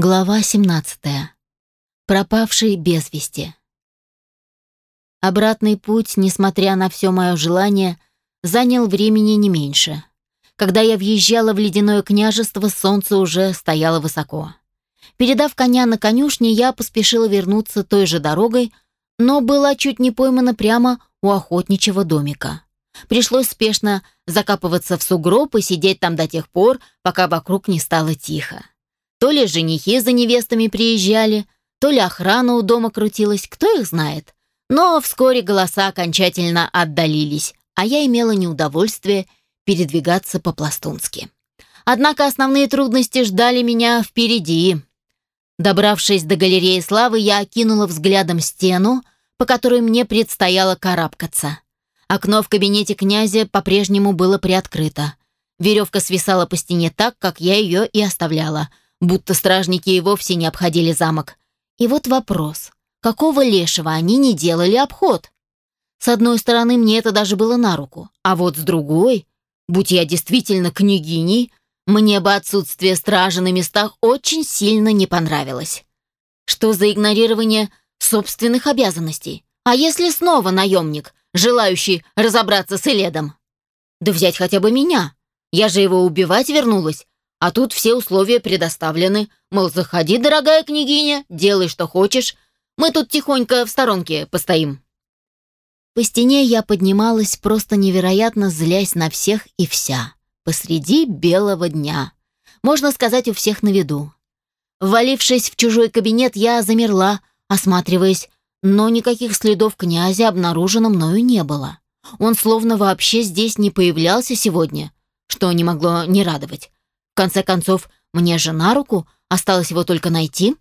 Глава 17. Пропавший без вести. Обратный путь, несмотря на все мое желание, занял времени не меньше. Когда я въезжала в ледяное княжество, солнце уже стояло высоко. Передав коня на конюшне, я поспешила вернуться той же дорогой, но была чуть не поймана прямо у охотничьего домика. Пришлось спешно закапываться в сугроб и сидеть там до тех пор, пока вокруг не стало тихо. То ли женихи за невестами приезжали, то ли охрана у дома крутилась, кто их знает. Но вскоре голоса окончательно отдалились, а я имела неудовольствие передвигаться по-пластунски. Однако основные трудности ждали меня впереди. Добравшись до галереи славы, я окинула взглядом стену, по которой мне предстояло карабкаться. Окно в кабинете князя по-прежнему было приоткрыто. Веревка свисала по стене так, как я ее и оставляла — будто стражники и вовсе не обходили замок. И вот вопрос, какого лешего они не делали обход? С одной стороны, мне это даже было на руку, а вот с другой, будь я действительно княгиней, мне бы отсутствие стражи на местах очень сильно не понравилось. Что за игнорирование собственных обязанностей? А если снова наемник, желающий разобраться с Эледом? Да взять хотя бы меня. Я же его убивать вернулась, а тут все условия предоставлены. Мол, заходи, дорогая княгиня, делай, что хочешь. Мы тут тихонько в сторонке постоим. По стене я поднималась, просто невероятно злясь на всех и вся. Посреди белого дня. Можно сказать, у всех на виду. Ввалившись в чужой кабинет, я замерла, осматриваясь, но никаких следов князя обнаружено мною не было. Он словно вообще здесь не появлялся сегодня, что не могло не радовать конце концов, мне же на руку, осталось его только найти.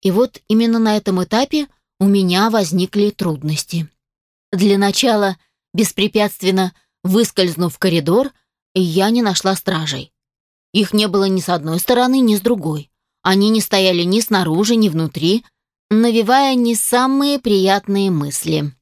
И вот именно на этом этапе у меня возникли трудности. Для начала, беспрепятственно выскользнув в коридор, я не нашла стражей. Их не было ни с одной стороны, ни с другой. Они не стояли ни снаружи, ни внутри, навевая не самые приятные мысли.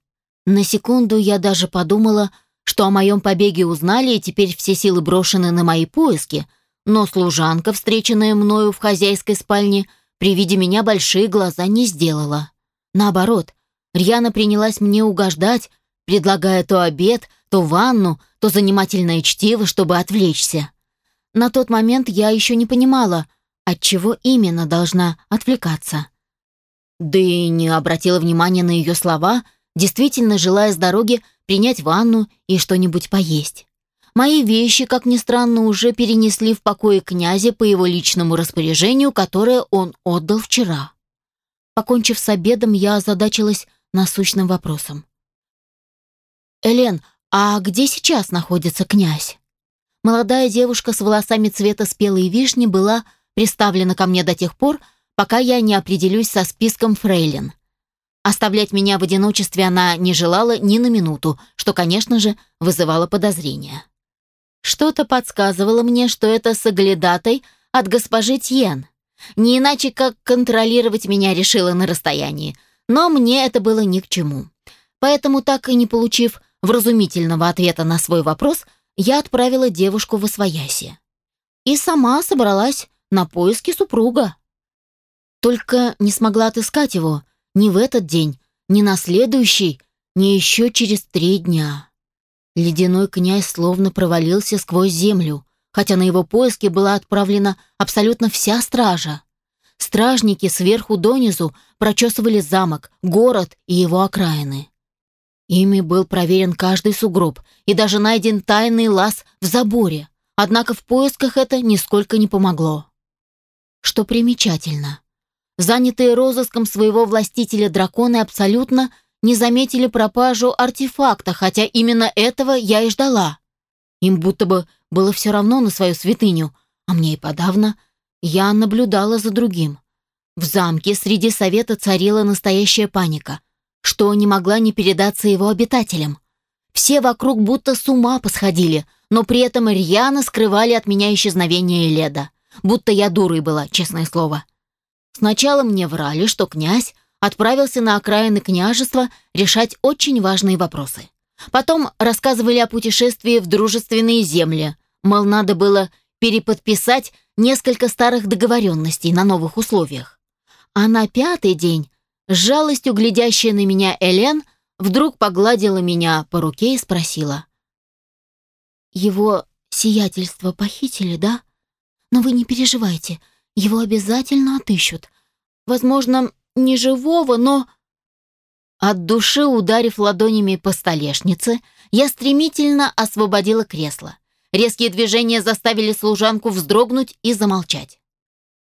На секунду я даже подумала, что о моем побеге узнали, и теперь все силы брошены на мои поиски, но служанка, встреченная мною в хозяйской спальне, при виде меня большие глаза не сделала. Наоборот, Рьяна принялась мне угождать, предлагая то обед, то ванну, то занимательное чтиво, чтобы отвлечься. На тот момент я еще не понимала, от чего именно должна отвлекаться. Да и не обратила внимания на ее слова, действительно желая с дороги принять ванну и что-нибудь поесть. Мои вещи, как ни странно, уже перенесли в покое князя по его личному распоряжению, которое он отдал вчера. Покончив с обедом, я озадачилась насущным вопросом. «Элен, а где сейчас находится князь?» Молодая девушка с волосами цвета спелой вишни была приставлена ко мне до тех пор, пока я не определюсь со списком фрейлин. Оставлять меня в одиночестве она не желала ни на минуту, что, конечно же, вызывало подозрения. Что-то подсказывало мне, что это соглядатай от госпожи Тьен. Не иначе, как контролировать меня решила на расстоянии. Но мне это было ни к чему. Поэтому, так и не получив вразумительного ответа на свой вопрос, я отправила девушку в Освояси. И сама собралась на поиски супруга. Только не смогла отыскать его ни в этот день, ни на следующий, ни еще через три дня. Ледяной князь словно провалился сквозь землю, хотя на его поиски была отправлена абсолютно вся стража. Стражники сверху донизу прочесывали замок, город и его окраины. Ими был проверен каждый сугроб и даже найден тайный лаз в заборе, однако в поисках это нисколько не помогло. Что примечательно, занятые розыском своего властителя драконы абсолютно не заметили пропажу артефакта, хотя именно этого я и ждала. Им будто бы было все равно на свою святыню, а мне и подавно. Я наблюдала за другим. В замке среди совета царила настоящая паника, что не могла не передаться его обитателям. Все вокруг будто с ума посходили, но при этом рьяно скрывали от меня исчезновение Леда. Будто я дурой была, честное слово. Сначала мне врали, что князь отправился на окраины княжества решать очень важные вопросы. Потом рассказывали о путешествии в дружественные земли, мол, надо было переподписать несколько старых договоренностей на новых условиях. А на пятый день, с жалостью глядящая на меня Элен, вдруг погладила меня по руке и спросила. «Его сиятельство похитили, да? Но вы не переживайте, его обязательно отыщут. Возможно, не живого, но...» От души ударив ладонями по столешнице, я стремительно освободила кресло. Резкие движения заставили служанку вздрогнуть и замолчать.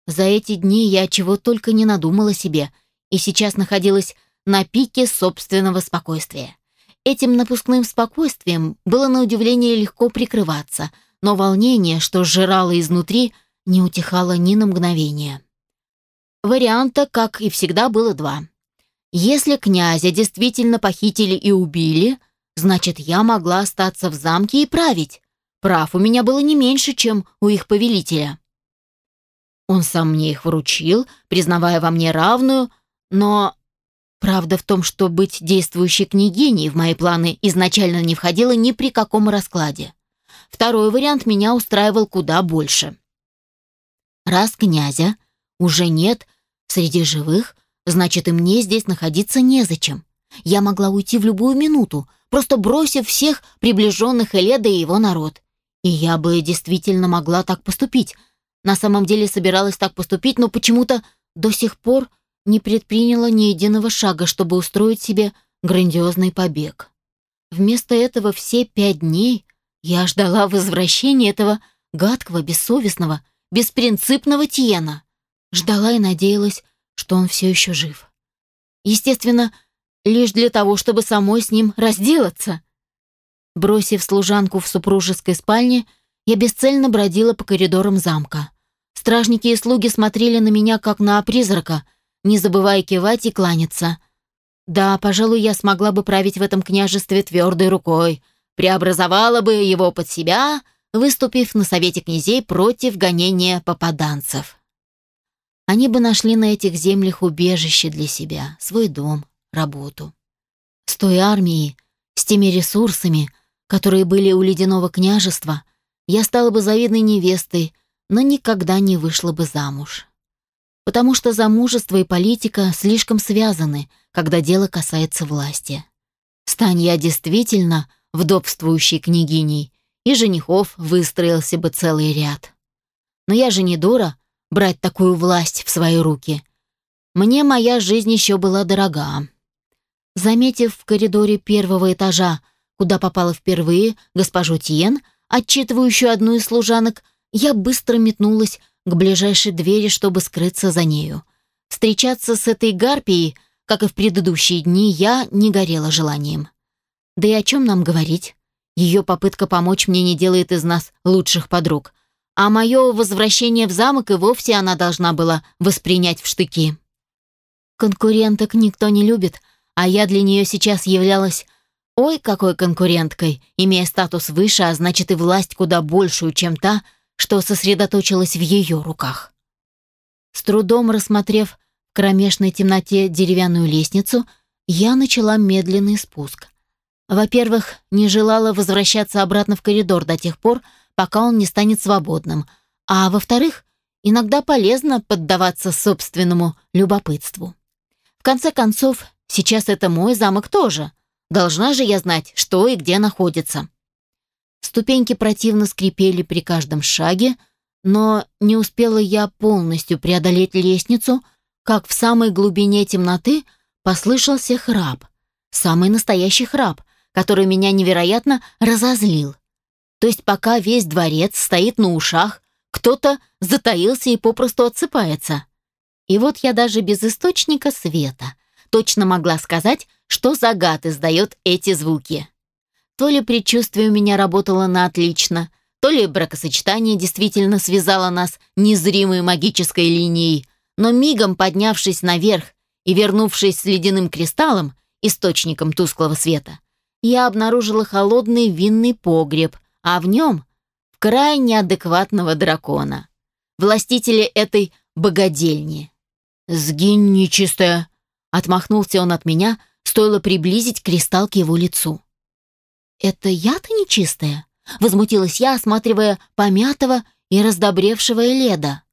За эти дни я чего только не надумала себе, и сейчас находилась на пике собственного спокойствия. Этим напускным спокойствием было на удивление легко прикрываться, но волнение, что сжирало изнутри, не утихало ни на мгновение. Варианта, как и всегда, было два. Если князя действительно похитили и убили, значит, я могла остаться в замке и править. Прав у меня было не меньше, чем у их повелителя. Он сам мне их вручил, признавая во мне равную, но правда в том, что быть действующей княгиней в мои планы изначально не входило ни при каком раскладе. Второй вариант меня устраивал куда больше. Раз князя уже нет среди живых, значит и мне здесь находиться незачем. Я могла уйти в любую минуту, просто бросив всех приближенных Эледа и его народ. И я бы действительно могла так поступить. На самом деле собиралась так поступить, но почему-то до сих пор не предприняла ни единого шага, чтобы устроить себе грандиозный побег. Вместо этого все пять дней я ждала возвращения этого гадкого, бессовестного, беспринципного Тиена. Ждала и надеялась, что он все еще жив. Естественно, лишь для того, чтобы самой с ним разделаться. Бросив служанку в супружеской спальне, я бесцельно бродила по коридорам замка. Стражники и слуги смотрели на меня, как на призрака, не забывая кивать и кланяться. Да, пожалуй, я смогла бы править в этом княжестве твердой рукой, преобразовала бы его под себя, выступив на совете князей против гонения попаданцев. Они бы нашли на этих землях убежище для себя, свой дом, работу. С той армией, с теми ресурсами, которые были у ледяного княжества, я стала бы завидной невестой, но никогда не вышла бы замуж. Потому что замужество и политика слишком связаны, когда дело касается власти. Стань я действительно вдобствующей княгиней, и женихов выстроился бы целый ряд. Но я же не дура брать такую власть в свои руки. Мне моя жизнь еще была дорога. Заметив в коридоре первого этажа куда попала впервые госпожу Тиен, отчитывающую одну из служанок, я быстро метнулась к ближайшей двери, чтобы скрыться за нею. Встречаться с этой гарпией, как и в предыдущие дни, я не горела желанием. Да и о чем нам говорить? Ее попытка помочь мне не делает из нас лучших подруг, а мое возвращение в замок и вовсе она должна была воспринять в штыки. Конкуренток никто не любит, а я для нее сейчас являлась Ой, какой конкуренткой, имея статус выше, а значит и власть куда большую, чем та, что сосредоточилась в ее руках. С трудом рассмотрев в кромешной темноте деревянную лестницу, я начала медленный спуск. Во-первых, не желала возвращаться обратно в коридор до тех пор, пока он не станет свободным, а во-вторых, иногда полезно поддаваться собственному любопытству. В конце концов, сейчас это мой замок тоже — Должна же я знать, что и где находится. Ступеньки противно скрипели при каждом шаге, но не успела я полностью преодолеть лестницу, как в самой глубине темноты послышался храп. Самый настоящий храп, который меня невероятно разозлил. То есть пока весь дворец стоит на ушах, кто-то затаился и попросту отсыпается. И вот я даже без источника света точно могла сказать, что за гад издает эти звуки. То ли предчувствие у меня работало на отлично, то ли бракосочетание действительно связало нас незримой магической линией, но мигом поднявшись наверх и вернувшись с ледяным кристаллом, источником тусклого света, я обнаружила холодный винный погреб, а в нем — крайне адекватного дракона, властителя этой богадельни. «Сгинь, нечистая!» — отмахнулся он от меня, Стоило приблизить кристалл к его лицу. «Это я-то нечистая?» — возмутилась я, осматривая помятого и раздобревшего Эледа.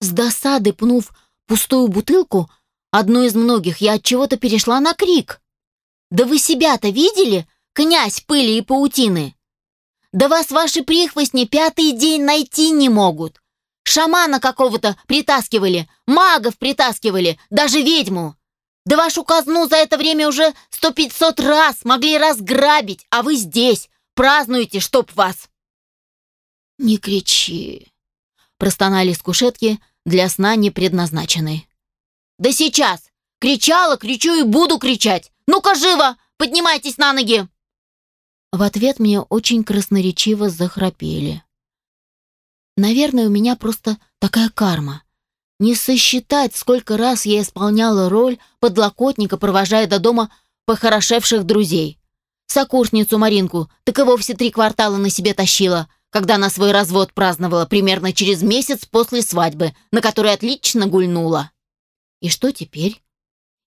С досады пнув пустую бутылку, одну из многих, я от чего-то перешла на крик. «Да вы себя-то видели, князь пыли и паутины? Да вас ваши прихвостни пятый день найти не могут. Шамана какого-то притаскивали, магов притаскивали, даже ведьму. Да вашу казну за это время уже сто пятьсот раз могли разграбить, а вы здесь празднуете, чтоб вас!» «Не кричи!» — простонали с кушетки для сна не предназначенной. «Да сейчас! Кричала, кричу и буду кричать! Ну-ка, живо! Поднимайтесь на ноги!» В ответ мне очень красноречиво захрапели. Наверное, у меня просто такая карма. Не сосчитать, сколько раз я исполняла роль подлокотника, провожая до дома похорошевших друзей. Сокурсницу Маринку так и вовсе три квартала на себе тащила, когда на свой развод праздновала примерно через месяц после свадьбы, на которой отлично гульнула. И что теперь?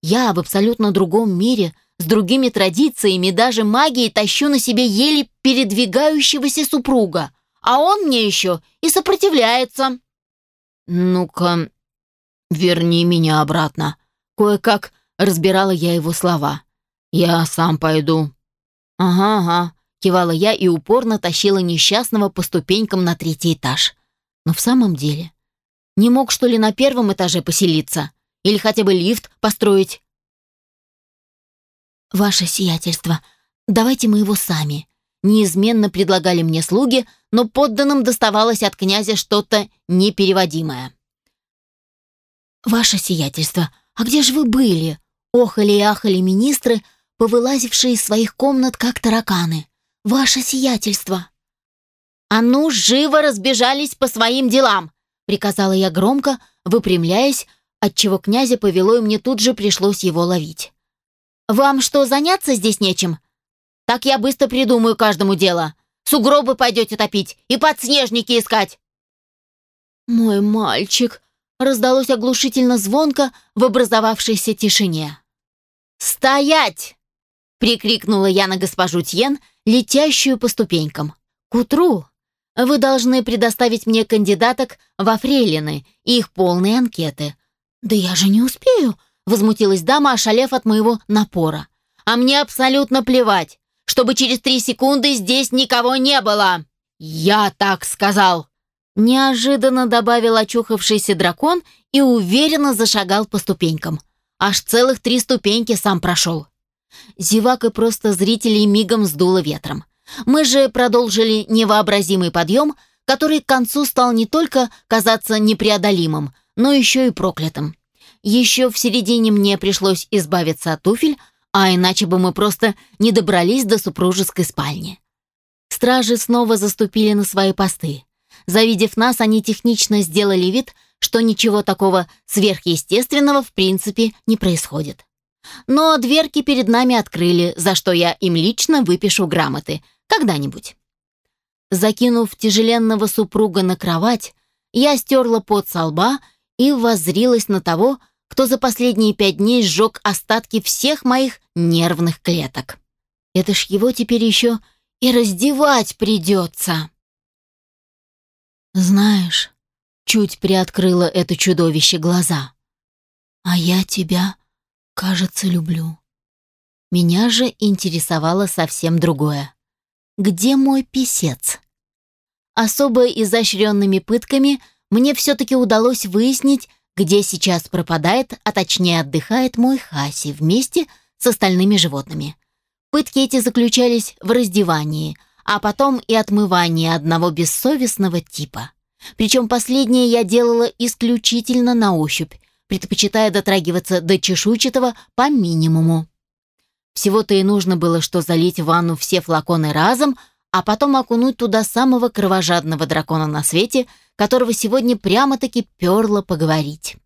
Я в абсолютно другом мире, с другими традициями, даже магией тащу на себе еле передвигающегося супруга, а он мне еще и сопротивляется. «Ну-ка, верни меня обратно». Кое-как разбирала я его слова. «Я сам пойду». «Ага, ага», — кивала я и упорно тащила несчастного по ступенькам на третий этаж. Но в самом деле, не мог, что ли, на первом этаже поселиться? Или хотя бы лифт построить? «Ваше сиятельство, давайте мы его сами», неизменно предлагали мне слуги, но подданным доставалось от князя что-то непереводимое. «Ваше сиятельство, а где же вы были?» Охали и ахали министры, повылазившие из своих комнат, как тараканы. «Ваше сиятельство!» «А ну, живо разбежались по своим делам!» приказала я громко, выпрямляясь, отчего князя повело, и мне тут же пришлось его ловить. «Вам что, заняться здесь нечем? Так я быстро придумаю каждому дело. Сугробы пойдете топить и подснежники искать!» «Мой мальчик!» раздалось оглушительно звонко в образовавшейся тишине. «Стоять!» — прикрикнула я на госпожу Тьен, летящую по ступенькам. «К утру вы должны предоставить мне кандидаток во фрейлины и их полные анкеты». «Да я же не успею!» — возмутилась дама, ошалев от моего напора. «А мне абсолютно плевать, чтобы через три секунды здесь никого не было!» «Я так сказал!» Неожиданно добавил очухавшийся дракон и уверенно зашагал по ступенькам. Аж целых три ступеньки сам прошел. Зевак и просто зрителей мигом сдуло ветром. Мы же продолжили невообразимый подъем, который к концу стал не только казаться непреодолимым, но еще и проклятым. Еще в середине мне пришлось избавиться от туфель, а иначе бы мы просто не добрались до супружеской спальни. Стражи снова заступили на свои посты. Завидев нас, они технично сделали вид, что ничего такого сверхъестественного в принципе не происходит. Но дверки перед нами открыли, за что я им лично выпишу грамоты. Когда-нибудь. Закинув тяжеленного супруга на кровать, я стерла пот со лба и воззрилась на того, кто за последние пять дней сжег остатки всех моих нервных клеток. Это ж его теперь еще и раздевать придется. «Знаешь...» — чуть приоткрыло это чудовище глаза. «А я тебя, кажется, люблю». Меня же интересовало совсем другое. «Где мой писец?» Особо изощренными пытками мне все-таки удалось выяснить, где сейчас пропадает, а точнее отдыхает мой Хаси вместе с остальными животными. Пытки эти заключались в раздевании, а потом и отмывание одного бессовестного типа. Причем последнее я делала исключительно на ощупь, предпочитая дотрагиваться до чешуйчатого по минимуму. Всего-то и нужно было, что залить в ванну все флаконы разом, а потом окунуть туда самого кровожадного дракона на свете, которого сегодня прямо-таки перло поговорить.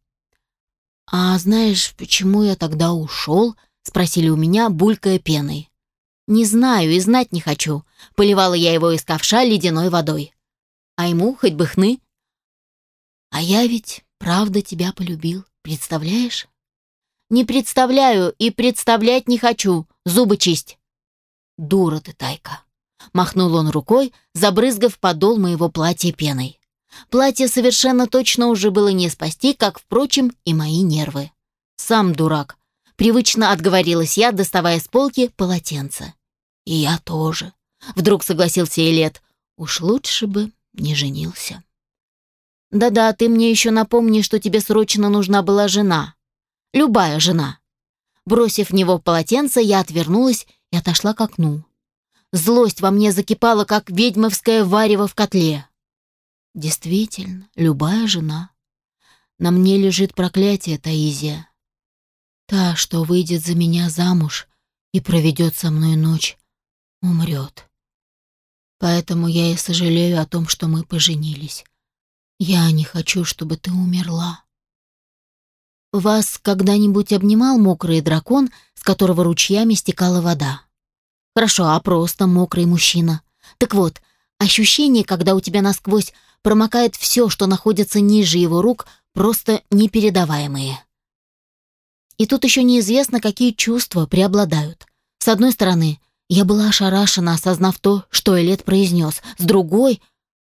«А знаешь, почему я тогда ушел?» — спросили у меня, булькая пеной. «Не знаю и знать не хочу», — поливала я его из ковша ледяной водой. А ему хоть бы хны. «А я ведь правда тебя полюбил, представляешь?» «Не представляю и представлять не хочу, зубы чисть». «Дура ты, Тайка!» — махнул он рукой, забрызгав подол моего платья пеной. Платье совершенно точно уже было не спасти, как, впрочем, и мои нервы. Сам дурак. Привычно отговорилась я, доставая с полки полотенце. И я тоже. Вдруг согласился Элет. Уж лучше бы не женился. Да-да, ты мне еще напомни, что тебе срочно нужна была жена. Любая жена. Бросив в него полотенце, я отвернулась и отошла к окну. Злость во мне закипала, как ведьмовское варево в котле. Действительно, любая жена. На мне лежит проклятие, Таизия. Та, что выйдет за меня замуж и проведет со мной ночь, умрет. Поэтому я и сожалею о том, что мы поженились. Я не хочу, чтобы ты умерла. Вас когда-нибудь обнимал мокрый дракон, с которого ручьями стекала вода? Хорошо, а просто мокрый мужчина. Так вот, ощущение, когда у тебя насквозь промокает все, что находится ниже его рук, просто непередаваемые. И тут еще неизвестно, какие чувства преобладают. С одной стороны, я была ошарашена, осознав то, что Элет произнес. С другой,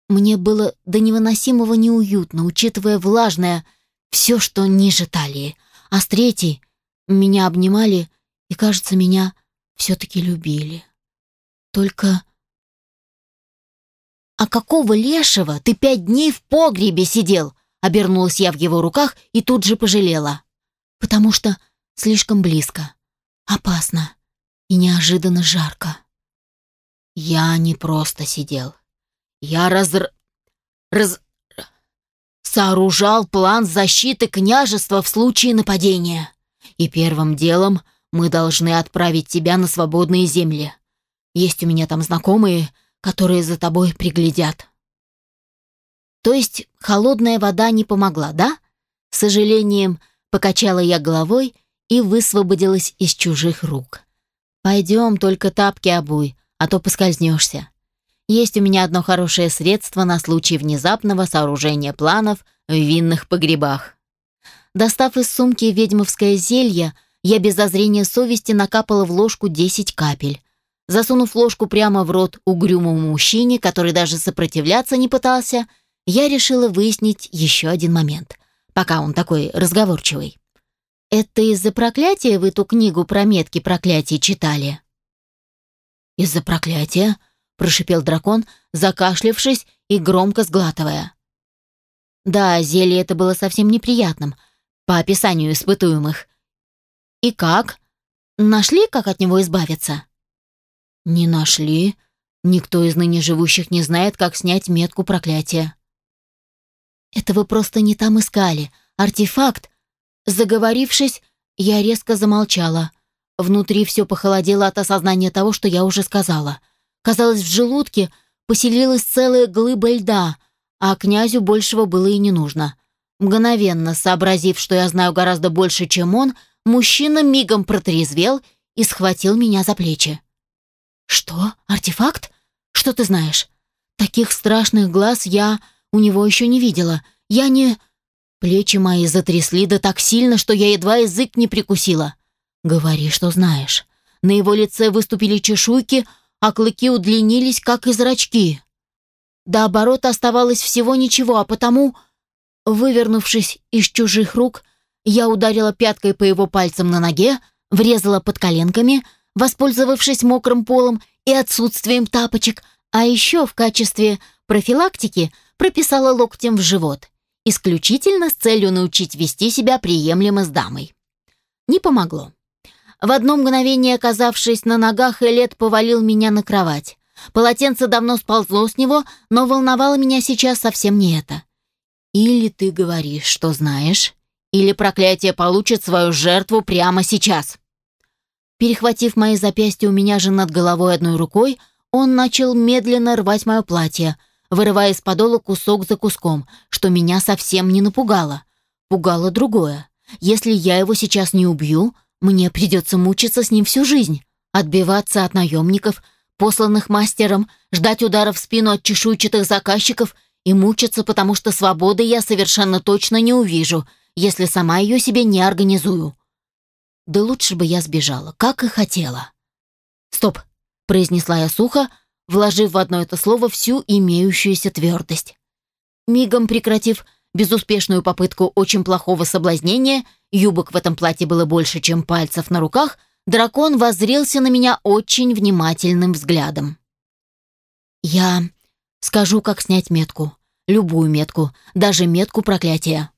мне было до невыносимого неуютно, учитывая влажное все, что ниже талии. А с третьей меня обнимали и, кажется, меня все-таки любили. Только... «А какого лешего ты пять дней в погребе сидел?» Обернулась я в его руках и тут же пожалела. «Потому что слишком близко, опасно и неожиданно жарко». Я не просто сидел. Я разр... раз... сооружал план защиты княжества в случае нападения. И первым делом мы должны отправить тебя на свободные земли. Есть у меня там знакомые, которые за тобой приглядят. То есть холодная вода не помогла, да? С сожалением покачала я головой и высвободилась из чужих рук. Пойдем, только тапки обуй, а то поскользнешься. Есть у меня одно хорошее средство на случай внезапного сооружения планов в винных погребах. Достав из сумки ведьмовское зелье, я без зазрения совести накапала в ложку 10 капель. Засунув ложку прямо в рот угрюмому мужчине, который даже сопротивляться не пытался, я решила выяснить еще один момент, пока он такой разговорчивый. «Это из-за проклятия вы ту книгу про метки проклятий читали?» «Из-за проклятия?» прошипел дракон, закашлявшись и громко сглатывая. Да, зелье это было совсем неприятным, по описанию испытуемых. И как? Нашли, как от него избавиться? Не нашли. Никто из ныне живущих не знает, как снять метку проклятия. Это вы просто не там искали. Артефакт. Заговорившись, я резко замолчала. Внутри все похолодело от осознания того, что я уже сказала — Казалось, в желудке поселилась целая глыба льда, а князю большего было и не нужно. Мгновенно сообразив, что я знаю гораздо больше, чем он, мужчина мигом протрезвел и схватил меня за плечи. «Что? Артефакт? Что ты знаешь? Таких страшных глаз я у него еще не видела. Я не...» Плечи мои затрясли да так сильно, что я едва язык не прикусила. «Говори, что знаешь». На его лице выступили чешуйки, а клыки удлинились, как и зрачки. До оборота оставалось всего ничего, а потому, вывернувшись из чужих рук, я ударила пяткой по его пальцам на ноге, врезала под коленками, воспользовавшись мокрым полом и отсутствием тапочек, а еще в качестве профилактики прописала локтем в живот, исключительно с целью научить вести себя приемлемо с дамой. Не помогло. В одно мгновение, оказавшись на ногах, Элет повалил меня на кровать. Полотенце давно сползло с него, но волновало меня сейчас совсем не это. Или ты говоришь, что знаешь, или проклятие получит свою жертву прямо сейчас. Перехватив мои запястья у меня же над головой одной рукой, он начал медленно рвать мое платье, вырывая из подола кусок за куском, что меня совсем не напугало. Пугало другое. Если я его сейчас не убью, мне придется мучиться с ним всю жизнь, отбиваться от наемников, посланных мастером, ждать удара в спину от чешуйчатых заказчиков и мучиться, потому что свободы я совершенно точно не увижу, если сама ее себе не организую. Да лучше бы я сбежала, как и хотела. «Стоп», — произнесла я сухо, вложив в одно это слово всю имеющуюся твердость. Мигом прекратив безуспешную попытку очень плохого соблазнения, юбок в этом платье было больше, чем пальцев на руках, дракон воззрелся на меня очень внимательным взглядом. «Я скажу, как снять метку. Любую метку, даже метку проклятия.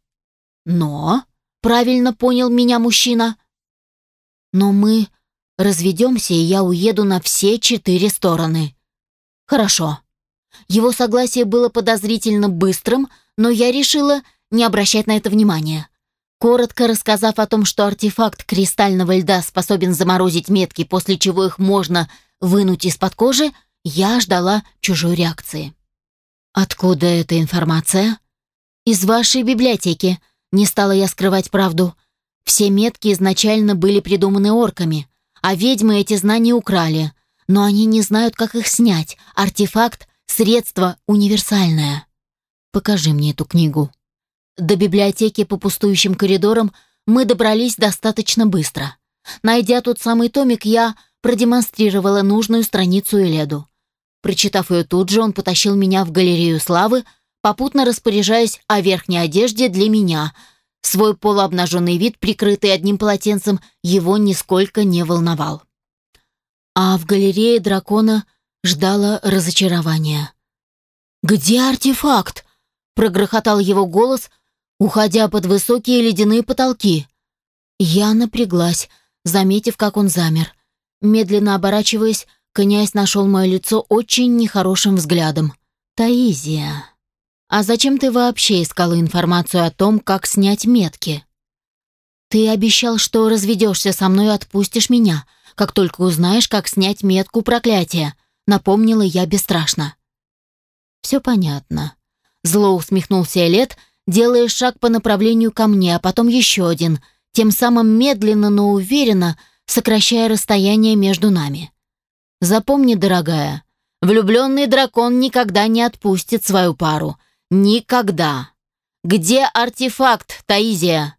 Но, правильно понял меня мужчина, но мы разведемся, и я уеду на все четыре стороны. Хорошо. Его согласие было подозрительно быстрым, но я решила не обращать на это внимания. Коротко рассказав о том, что артефакт кристального льда способен заморозить метки, после чего их можно вынуть из-под кожи, я ждала чужой реакции. «Откуда эта информация?» «Из вашей библиотеки», — не стала я скрывать правду. Все метки изначально были придуманы орками, а ведьмы эти знания украли, но они не знают, как их снять. Артефакт — средство универсальное. Покажи мне эту книгу. До библиотеки по пустующим коридорам мы добрались достаточно быстро. Найдя тот самый томик, я продемонстрировала нужную страницу Эледу. Прочитав ее тут же, он потащил меня в галерею славы, попутно распоряжаясь о верхней одежде для меня. Свой полуобнаженный вид, прикрытый одним полотенцем, его нисколько не волновал. А в галерее дракона ждало разочарование. «Где артефакт?» прогрохотал его голос, уходя под высокие ледяные потолки. Я напряглась, заметив, как он замер. Медленно оборачиваясь, князь нашел мое лицо очень нехорошим взглядом. «Таизия, а зачем ты вообще искала информацию о том, как снять метки?» «Ты обещал, что разведешься со мной и отпустишь меня, как только узнаешь, как снять метку проклятия», напомнила я бесстрашно. «Все понятно», Зло усмехнулся Элет, делая шаг по направлению ко мне, а потом еще один, тем самым медленно, но уверенно сокращая расстояние между нами. Запомни, дорогая, влюбленный дракон никогда не отпустит свою пару. Никогда. Где артефакт, Таизия?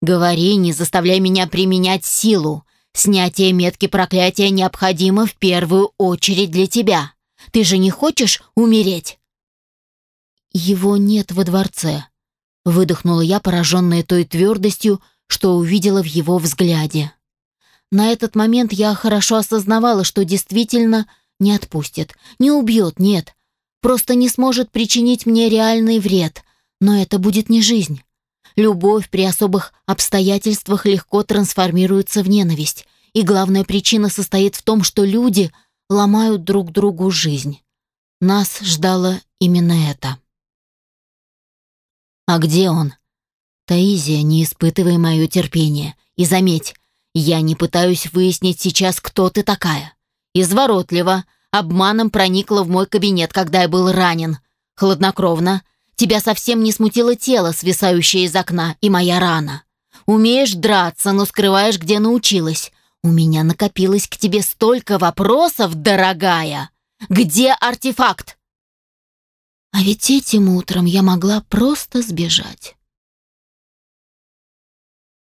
Говори, не заставляй меня применять силу. Снятие метки проклятия необходимо в первую очередь для тебя. Ты же не хочешь умереть? «Его нет во дворце», — выдохнула я, пораженная той твердостью, что увидела в его взгляде. На этот момент я хорошо осознавала, что действительно не отпустит, не убьет, нет, просто не сможет причинить мне реальный вред, но это будет не жизнь. Любовь при особых обстоятельствах легко трансформируется в ненависть, и главная причина состоит в том, что люди ломают друг другу жизнь. Нас ждало именно это. А где он? Таизия, не испытывай мое терпение. И заметь, я не пытаюсь выяснить сейчас, кто ты такая. Изворотливо, обманом проникла в мой кабинет, когда я был ранен. Хладнокровно. Тебя совсем не смутило тело, свисающее из окна, и моя рана. Умеешь драться, но скрываешь, где научилась. У меня накопилось к тебе столько вопросов, дорогая. Где артефакт? А ведь этим утром я могла просто сбежать.